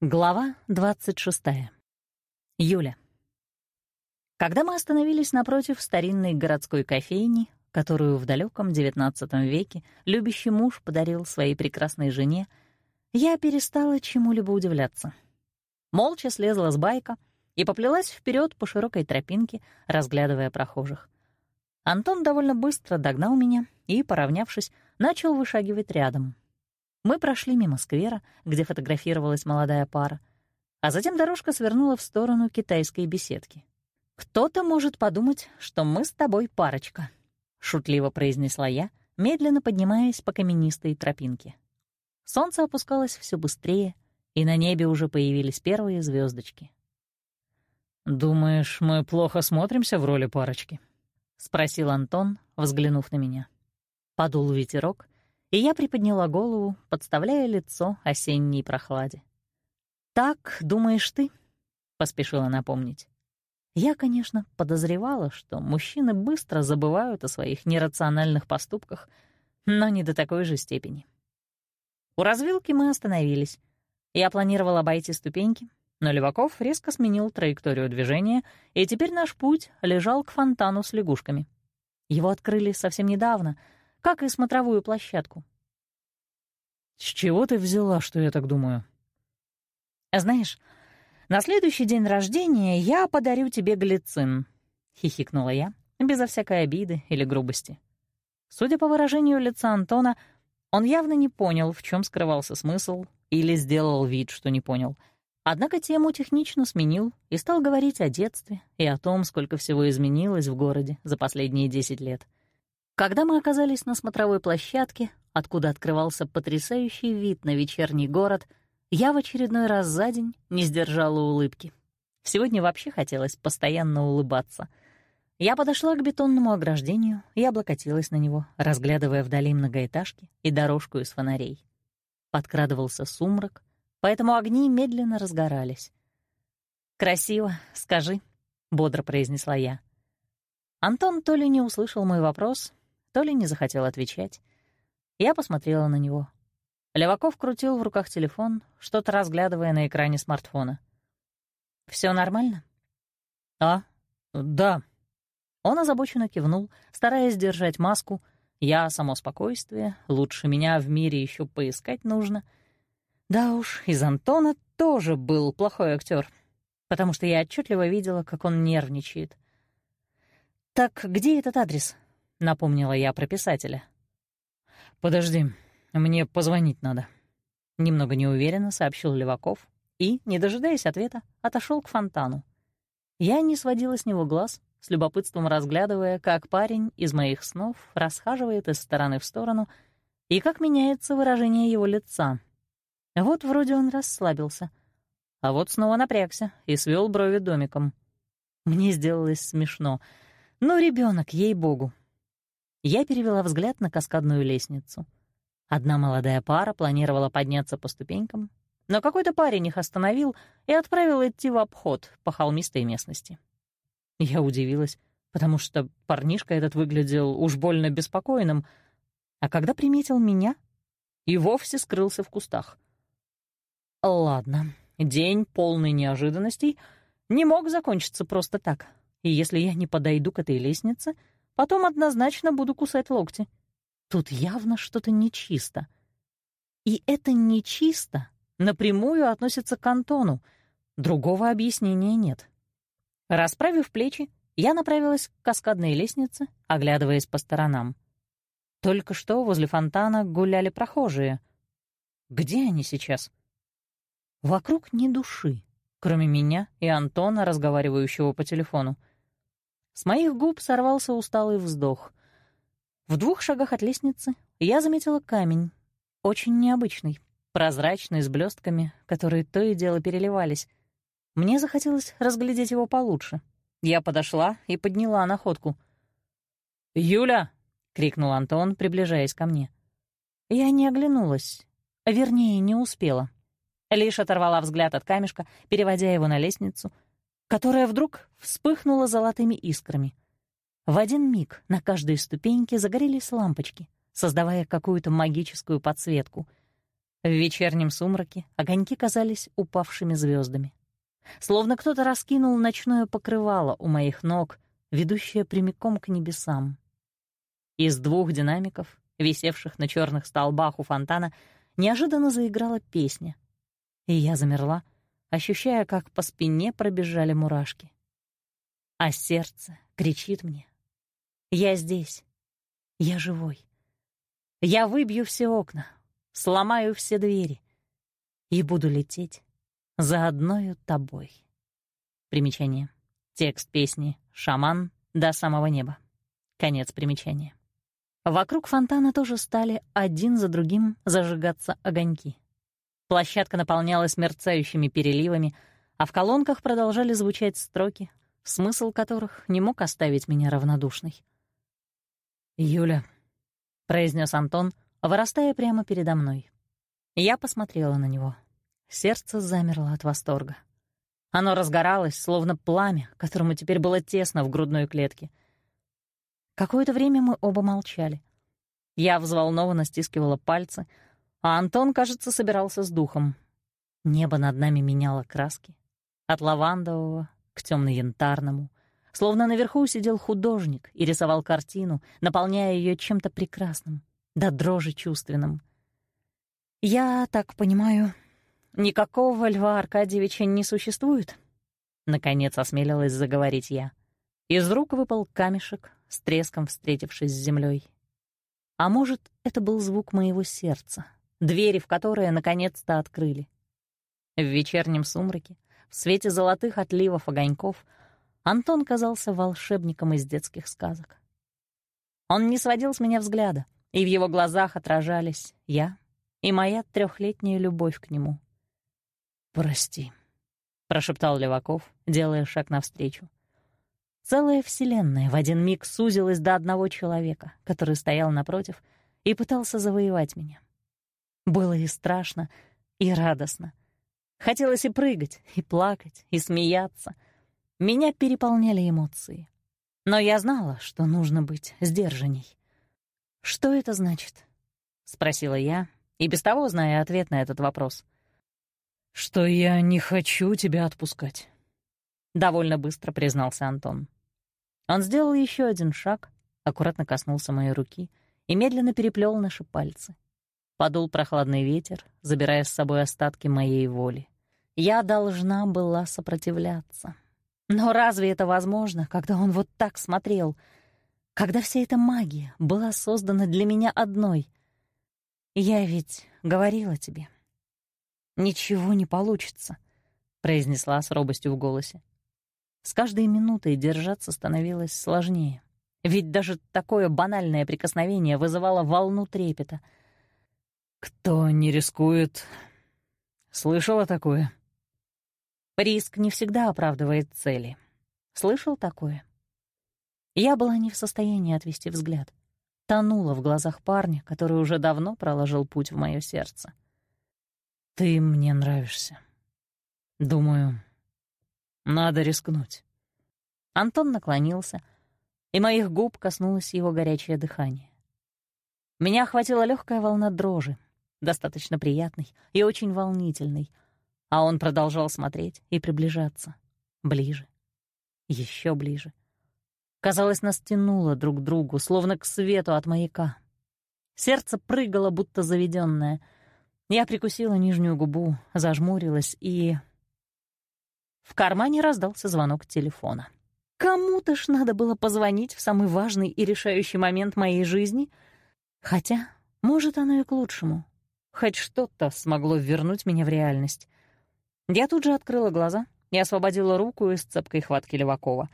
Глава 26. Юля. Когда мы остановились напротив старинной городской кофейни, которую в далеком XIX веке любящий муж подарил своей прекрасной жене, я перестала чему-либо удивляться. Молча слезла с байка и поплелась вперед по широкой тропинке, разглядывая прохожих. Антон довольно быстро догнал меня и, поравнявшись, начал вышагивать рядом — мы прошли мимо сквера, где фотографировалась молодая пара, а затем дорожка свернула в сторону китайской беседки. «Кто-то может подумать, что мы с тобой парочка», — шутливо произнесла я, медленно поднимаясь по каменистой тропинке. Солнце опускалось все быстрее, и на небе уже появились первые звездочки. «Думаешь, мы плохо смотримся в роли парочки?» — спросил Антон, взглянув на меня. Подул ветерок, и я приподняла голову, подставляя лицо осенней прохладе. «Так, думаешь ты?» — поспешила напомнить. Я, конечно, подозревала, что мужчины быстро забывают о своих нерациональных поступках, но не до такой же степени. У развилки мы остановились. Я планировала обойти ступеньки, но Леваков резко сменил траекторию движения, и теперь наш путь лежал к фонтану с лягушками. Его открыли совсем недавно — как и смотровую площадку. «С чего ты взяла, что я так думаю?» «Знаешь, на следующий день рождения я подарю тебе глицин», — хихикнула я, безо всякой обиды или грубости. Судя по выражению лица Антона, он явно не понял, в чем скрывался смысл, или сделал вид, что не понял. Однако тему технично сменил и стал говорить о детстве и о том, сколько всего изменилось в городе за последние десять лет — когда мы оказались на смотровой площадке, откуда открывался потрясающий вид на вечерний город, я в очередной раз за день не сдержала улыбки. Сегодня вообще хотелось постоянно улыбаться. Я подошла к бетонному ограждению и облокотилась на него, разглядывая вдали многоэтажки и дорожку из фонарей. Подкрадывался сумрак, поэтому огни медленно разгорались. «Красиво, скажи», — бодро произнесла я. Антон то ли не услышал мой вопрос, то ли не захотел отвечать. Я посмотрела на него. Леваков крутил в руках телефон, что-то разглядывая на экране смартфона. Все нормально?» «А, да». Он озабоченно кивнул, стараясь держать маску. «Я — само спокойствие, лучше меня в мире еще поискать нужно». Да уж, из Антона тоже был плохой актер, потому что я отчетливо видела, как он нервничает. «Так где этот адрес?» — напомнила я про писателя. «Подожди, мне позвонить надо», — немного неуверенно сообщил Леваков и, не дожидаясь ответа, отошел к фонтану. Я не сводила с него глаз, с любопытством разглядывая, как парень из моих снов расхаживает из стороны в сторону и как меняется выражение его лица. Вот вроде он расслабился, а вот снова напрягся и свел брови домиком. Мне сделалось смешно. Ну, ребенок, ей-богу. Я перевела взгляд на каскадную лестницу. Одна молодая пара планировала подняться по ступенькам, но какой-то парень их остановил и отправил идти в обход по холмистой местности. Я удивилась, потому что парнишка этот выглядел уж больно беспокойным, а когда приметил меня, и вовсе скрылся в кустах. Ладно, день полный неожиданностей не мог закончиться просто так, и если я не подойду к этой лестнице — Потом однозначно буду кусать локти. Тут явно что-то нечисто. И это нечисто напрямую относится к Антону. Другого объяснения нет. Расправив плечи, я направилась к каскадной лестнице, оглядываясь по сторонам. Только что возле фонтана гуляли прохожие. Где они сейчас? Вокруг ни души, кроме меня и Антона, разговаривающего по телефону. С моих губ сорвался усталый вздох. В двух шагах от лестницы я заметила камень, очень необычный, прозрачный, с блестками, которые то и дело переливались. Мне захотелось разглядеть его получше. Я подошла и подняла находку. «Юля!» — крикнул Антон, приближаясь ко мне. Я не оглянулась, вернее, не успела. Лишь оторвала взгляд от камешка, переводя его на лестницу — которая вдруг вспыхнула золотыми искрами. В один миг на каждой ступеньке загорелись лампочки, создавая какую-то магическую подсветку. В вечернем сумраке огоньки казались упавшими звездами. Словно кто-то раскинул ночное покрывало у моих ног, ведущее прямиком к небесам. Из двух динамиков, висевших на черных столбах у фонтана, неожиданно заиграла песня. И я замерла, ощущая, как по спине пробежали мурашки. А сердце кричит мне. «Я здесь. Я живой. Я выбью все окна, сломаю все двери и буду лететь за одною тобой». Примечание. Текст песни «Шаман» до самого неба. Конец примечания. Вокруг фонтана тоже стали один за другим зажигаться огоньки. Площадка наполнялась мерцающими переливами, а в колонках продолжали звучать строки, смысл которых не мог оставить меня равнодушной. «Юля», — произнес Антон, вырастая прямо передо мной. Я посмотрела на него. Сердце замерло от восторга. Оно разгоралось, словно пламя, которому теперь было тесно в грудной клетке. Какое-то время мы оба молчали. Я взволнованно стискивала пальцы, а Антон, кажется, собирался с духом. Небо над нами меняло краски. От лавандового к темно-янтарному. Словно наверху сидел художник и рисовал картину, наполняя ее чем-то прекрасным, да дрожи чувственным. «Я так понимаю, никакого Льва Аркадьевича не существует?» Наконец осмелилась заговорить я. Из рук выпал камешек, с треском встретившись с землей. А может, это был звук моего сердца, двери в которое наконец-то открыли. В вечернем сумраке, в свете золотых отливов огоньков, Антон казался волшебником из детских сказок. Он не сводил с меня взгляда, и в его глазах отражались я и моя трехлетняя любовь к нему. «Прости», — прошептал Леваков, делая шаг навстречу. Целая вселенная в один миг сузилась до одного человека, который стоял напротив и пытался завоевать меня. Было и страшно, и радостно. Хотелось и прыгать, и плакать, и смеяться. Меня переполняли эмоции. Но я знала, что нужно быть сдержанней. «Что это значит?» — спросила я, и без того зная ответ на этот вопрос. «Что я не хочу тебя отпускать», — довольно быстро признался Антон. Он сделал еще один шаг, аккуратно коснулся моей руки и медленно переплел наши пальцы. Подул прохладный ветер, забирая с собой остатки моей воли. Я должна была сопротивляться. Но разве это возможно, когда он вот так смотрел? Когда вся эта магия была создана для меня одной? Я ведь говорила тебе. «Ничего не получится», — произнесла с робостью в голосе. С каждой минутой держаться становилось сложнее. Ведь даже такое банальное прикосновение вызывало волну трепета — «Кто не рискует...» «Слышала такое?» «Риск не всегда оправдывает цели. Слышал такое?» Я была не в состоянии отвести взгляд. Тонула в глазах парня, который уже давно проложил путь в мое сердце. «Ты мне нравишься. Думаю, надо рискнуть». Антон наклонился, и моих губ коснулось его горячее дыхание. Меня охватила легкая волна дрожи, достаточно приятный и очень волнительный, а он продолжал смотреть и приближаться. Ближе. еще ближе. Казалось, нас тянуло друг к другу, словно к свету от маяка. Сердце прыгало, будто заведенное. Я прикусила нижнюю губу, зажмурилась и... В кармане раздался звонок телефона. Кому-то ж надо было позвонить в самый важный и решающий момент моей жизни. Хотя, может, оно и к лучшему. Хоть что-то смогло вернуть меня в реальность. Я тут же открыла глаза и освободила руку из цепкой хватки Левакова.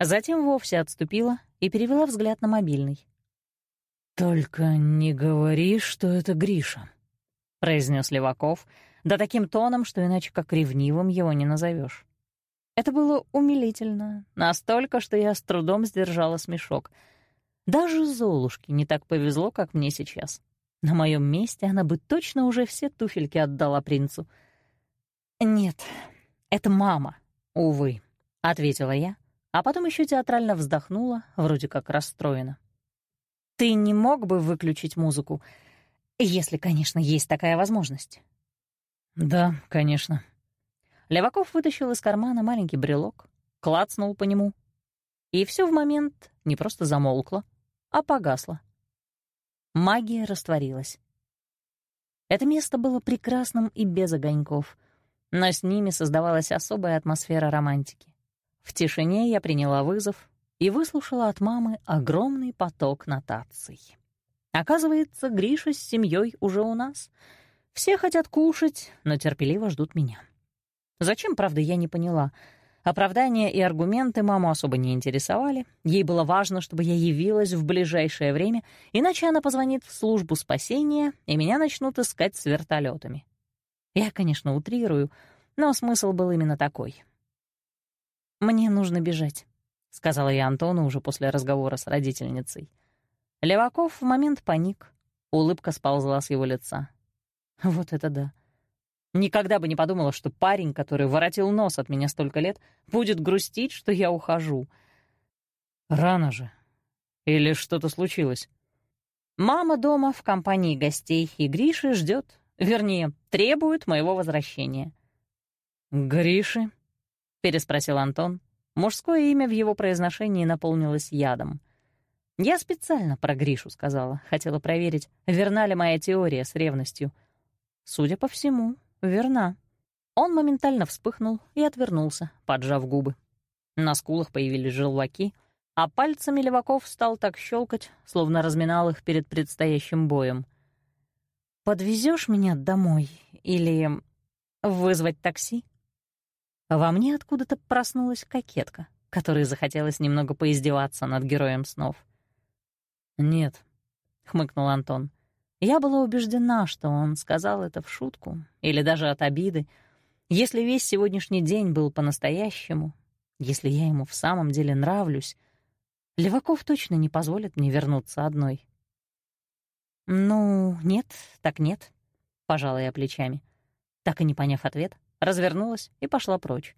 Затем вовсе отступила и перевела взгляд на мобильный. «Только не говори, что это Гриша», — произнес Леваков, да таким тоном, что иначе как ревнивым его не назовешь. Это было умилительно, настолько, что я с трудом сдержала смешок. Даже Золушке не так повезло, как мне сейчас. На моем месте она бы точно уже все туфельки отдала принцу. «Нет, это мама, увы», — ответила я, а потом еще театрально вздохнула, вроде как расстроена. «Ты не мог бы выключить музыку? Если, конечно, есть такая возможность. Да, конечно. Леваков вытащил из кармана маленький брелок, клацнул по нему, и все в момент не просто замолкло, а погасло. Магия растворилась. Это место было прекрасным и без огоньков, но с ними создавалась особая атмосфера романтики. В тишине я приняла вызов и выслушала от мамы огромный поток нотаций. Оказывается, Гриша с семьей уже у нас. Все хотят кушать, но терпеливо ждут меня. Зачем, правда, я не поняла. Оправдания и аргументы маму особо не интересовали. Ей было важно, чтобы я явилась в ближайшее время, иначе она позвонит в службу спасения, и меня начнут искать с вертолетами. Я, конечно, утрирую, но смысл был именно такой. «Мне нужно бежать», — сказала я Антону уже после разговора с родительницей. Леваков в момент паник. Улыбка сползла с его лица. Вот это да. Никогда бы не подумала, что парень, который воротил нос от меня столько лет, будет грустить, что я ухожу. Рано же. Или что-то случилось? Мама дома в компании гостей, и Гриши ждет, вернее, требует моего возвращения. «Гриши?» — переспросил Антон. Мужское имя в его произношении наполнилось ядом — я специально про Гришу сказала, хотела проверить, верна ли моя теория с ревностью. Судя по всему, верна. Он моментально вспыхнул и отвернулся, поджав губы. На скулах появились желваки, а пальцами леваков стал так щелкать, словно разминал их перед предстоящим боем. «Подвезешь меня домой или вызвать такси?» Во мне откуда-то проснулась кокетка, которой захотелось немного поиздеваться над героем снов — «Нет», — хмыкнул Антон. Я была убеждена, что он сказал это в шутку или даже от обиды. Если весь сегодняшний день был по-настоящему, если я ему в самом деле нравлюсь, Леваков точно не позволит мне вернуться одной. «Ну, нет, так нет», — пожала я плечами. Так и не поняв ответ, развернулась и пошла прочь.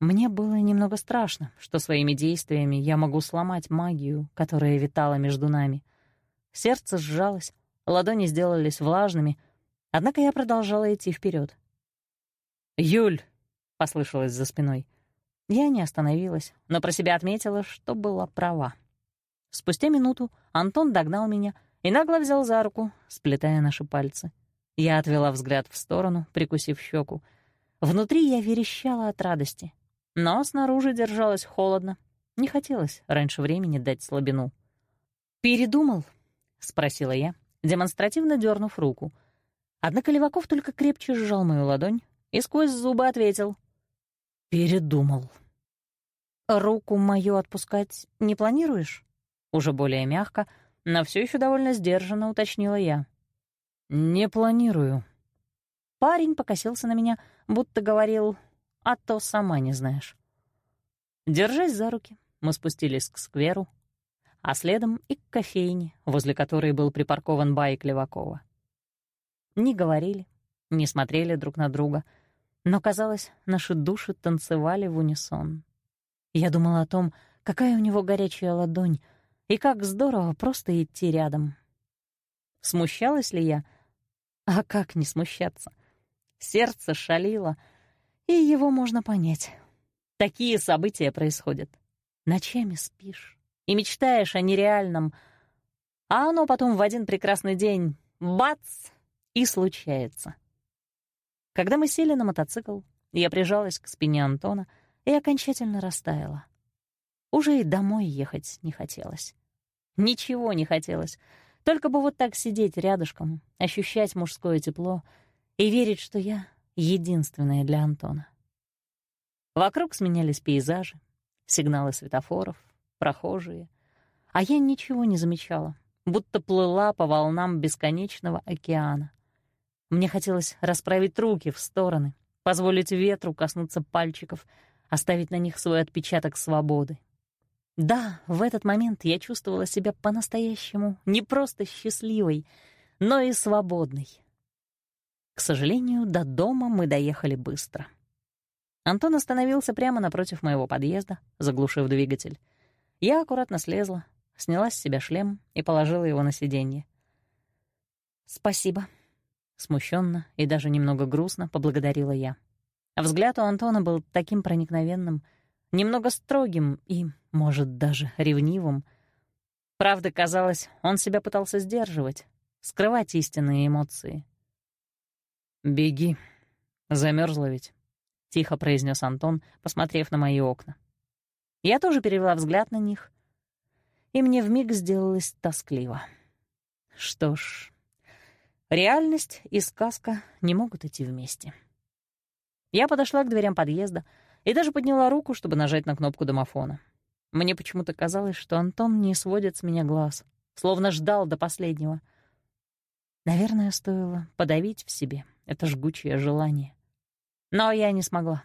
Мне было немного страшно, что своими действиями я могу сломать магию, которая витала между нами. Сердце сжалось, ладони сделались влажными, однако я продолжала идти вперед. «Юль!» — послышалось за спиной. Я не остановилась, но про себя отметила, что была права. Спустя минуту Антон догнал меня и нагло взял за руку, сплетая наши пальцы. Я отвела взгляд в сторону, прикусив щеку. Внутри я верещала от радости — но снаружи держалось холодно. Не хотелось раньше времени дать слабину. «Передумал?» — спросила я, демонстративно дернув руку. Однако Леваков только крепче сжал мою ладонь и сквозь зубы ответил. «Передумал». «Руку мою отпускать не планируешь?» Уже более мягко, но все еще довольно сдержанно уточнила я. «Не планирую». Парень покосился на меня, будто говорил а то сама не знаешь. Держась за руки, мы спустились к скверу, а следом и к кофейне, возле которой был припаркован байк Левакова. Не говорили, не смотрели друг на друга, но, казалось, наши души танцевали в унисон. Я думала о том, какая у него горячая ладонь, и как здорово просто идти рядом. Смущалась ли я? А как не смущаться? Сердце шалило — и его можно понять. Такие события происходят. Ночами спишь и мечтаешь о нереальном, а оно потом в один прекрасный день — бац! — и случается. Когда мы сели на мотоцикл, я прижалась к спине Антона и окончательно растаяла. Уже и домой ехать не хотелось. Ничего не хотелось, только бы вот так сидеть рядышком, ощущать мужское тепло и верить, что я единственное для Антона. Вокруг сменялись пейзажи, сигналы светофоров, прохожие, а я ничего не замечала, будто плыла по волнам бесконечного океана. Мне хотелось расправить руки в стороны, позволить ветру коснуться пальчиков, оставить на них свой отпечаток свободы. Да, в этот момент я чувствовала себя по-настоящему не просто счастливой, но и свободной. К сожалению, до дома мы доехали быстро. Антон остановился прямо напротив моего подъезда, заглушив двигатель. Я аккуратно слезла, сняла с себя шлем и положила его на сиденье. «Спасибо», — смущенно и даже немного грустно поблагодарила я. Взгляд у Антона был таким проникновенным, немного строгим и, может, даже ревнивым. Правда, казалось, он себя пытался сдерживать, скрывать истинные эмоции. «Беги, замерзла ведь», — тихо произнес Антон, посмотрев на мои окна. Я тоже перевела взгляд на них, и мне вмиг сделалось тоскливо. Что ж, реальность и сказка не могут идти вместе. Я подошла к дверям подъезда и даже подняла руку, чтобы нажать на кнопку домофона. Мне почему-то казалось, что Антон не сводит с меня глаз, словно ждал до последнего. Наверное, стоило подавить в себе это жгучее желание. Но я не смогла.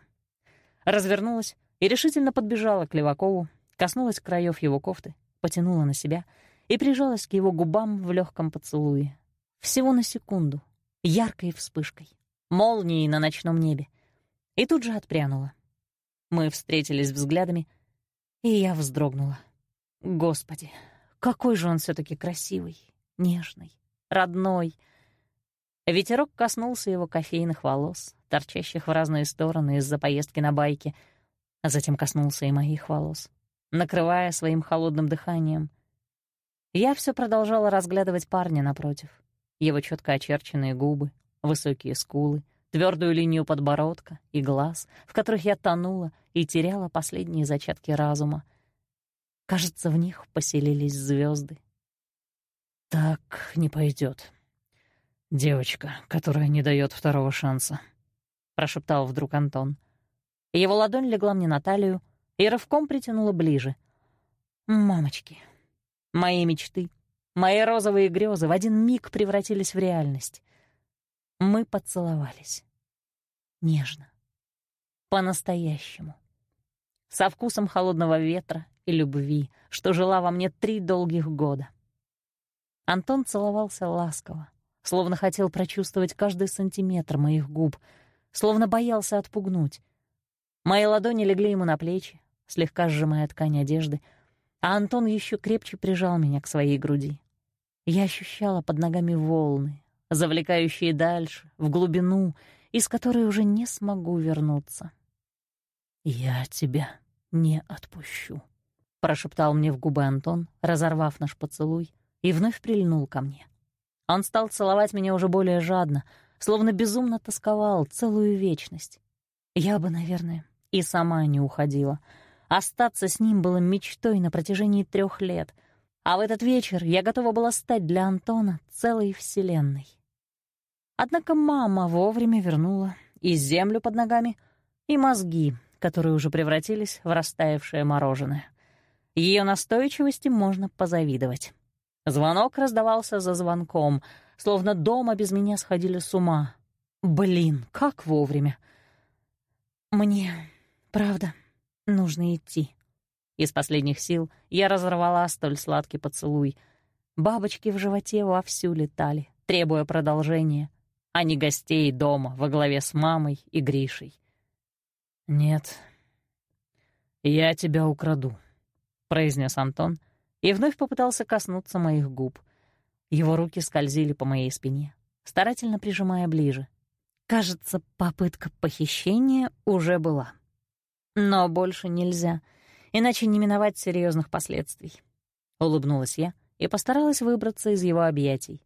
Развернулась и решительно подбежала к Левакову, коснулась краев его кофты, потянула на себя и прижалась к его губам в легком поцелуе. Всего на секунду, яркой вспышкой, молнией на ночном небе. И тут же отпрянула. Мы встретились взглядами, и я вздрогнула. Господи, какой же он все таки красивый, нежный, родной. Ветерок коснулся его кофейных волос, торчащих в разные стороны из-за поездки на байке, а затем коснулся и моих волос, накрывая своим холодным дыханием. Я все продолжала разглядывать парня напротив. Его четко очерченные губы, высокие скулы, твердую линию подбородка и глаз, в которых я тонула и теряла последние зачатки разума. Кажется, в них поселились звезды. «Так не пойдет. Девочка, которая не дает второго шанса», — прошептал вдруг Антон. Его ладонь легла мне на талию и рывком притянула ближе. «Мамочки, мои мечты, мои розовые грезы в один миг превратились в реальность. Мы поцеловались. Нежно. По-настоящему. Со вкусом холодного ветра и любви, что жила во мне три долгих года. Антон целовался ласково, словно хотел прочувствовать каждый сантиметр моих губ, словно боялся отпугнуть. Мои ладони легли ему на плечи, слегка сжимая ткань одежды, а Антон еще крепче прижал меня к своей груди. Я ощущала под ногами волны, завлекающие дальше, в глубину, из которой уже не смогу вернуться. «Я тебя не отпущу», — прошептал мне в губы Антон, разорвав наш поцелуй, и вновь прильнул ко мне. Он стал целовать меня уже более жадно, словно безумно тосковал целую вечность. Я бы, наверное, и сама не уходила. Остаться с ним было мечтой на протяжении трех лет, а в этот вечер я готова была стать для Антона целой вселенной. Однако мама вовремя вернула и землю под ногами, и мозги, которые уже превратились в растаявшее мороженое. Ее настойчивости можно позавидовать. Звонок раздавался за звонком, словно дома без меня сходили с ума. Блин, как вовремя. Мне, правда, нужно идти. Из последних сил я разорвала столь сладкий поцелуй. Бабочки в животе вовсю летали, требуя продолжения а не гостей дома во главе с мамой и Гришей. «Нет, я тебя украду», — произнес Антон и вновь попытался коснуться моих губ. Его руки скользили по моей спине, старательно прижимая ближе. Кажется, попытка похищения уже была. Но больше нельзя, иначе не миновать серьезных последствий. Улыбнулась я и постаралась выбраться из его объятий.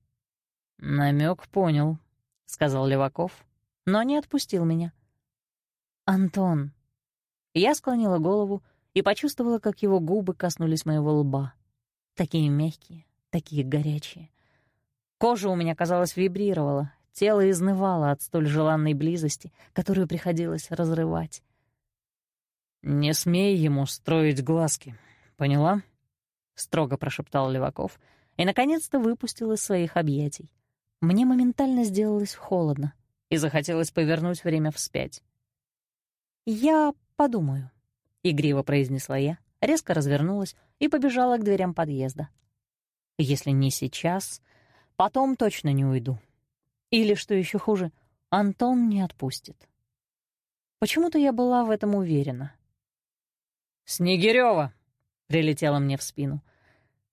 Намек понял, — сказал Леваков, но не отпустил меня. «Антон». Я склонила голову и почувствовала, как его губы коснулись моего лба. Такие мягкие, такие горячие. Кожа у меня, казалось, вибрировала, тело изнывало от столь желанной близости, которую приходилось разрывать. «Не смей ему строить глазки, поняла?» — строго прошептал Леваков и, наконец-то, выпустил из своих объятий. Мне моментально сделалось холодно и захотелось повернуть время вспять. «Я подумаю», — игриво произнесла я, резко развернулась и побежала к дверям подъезда. «Если не сейчас, потом точно не уйду. Или, что еще хуже, Антон не отпустит». Почему-то я была в этом уверена. «Снегирёва!» — прилетела мне в спину.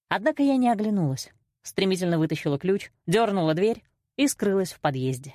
Однако я не оглянулась стремительно вытащила ключ, дернула дверь и скрылась в подъезде.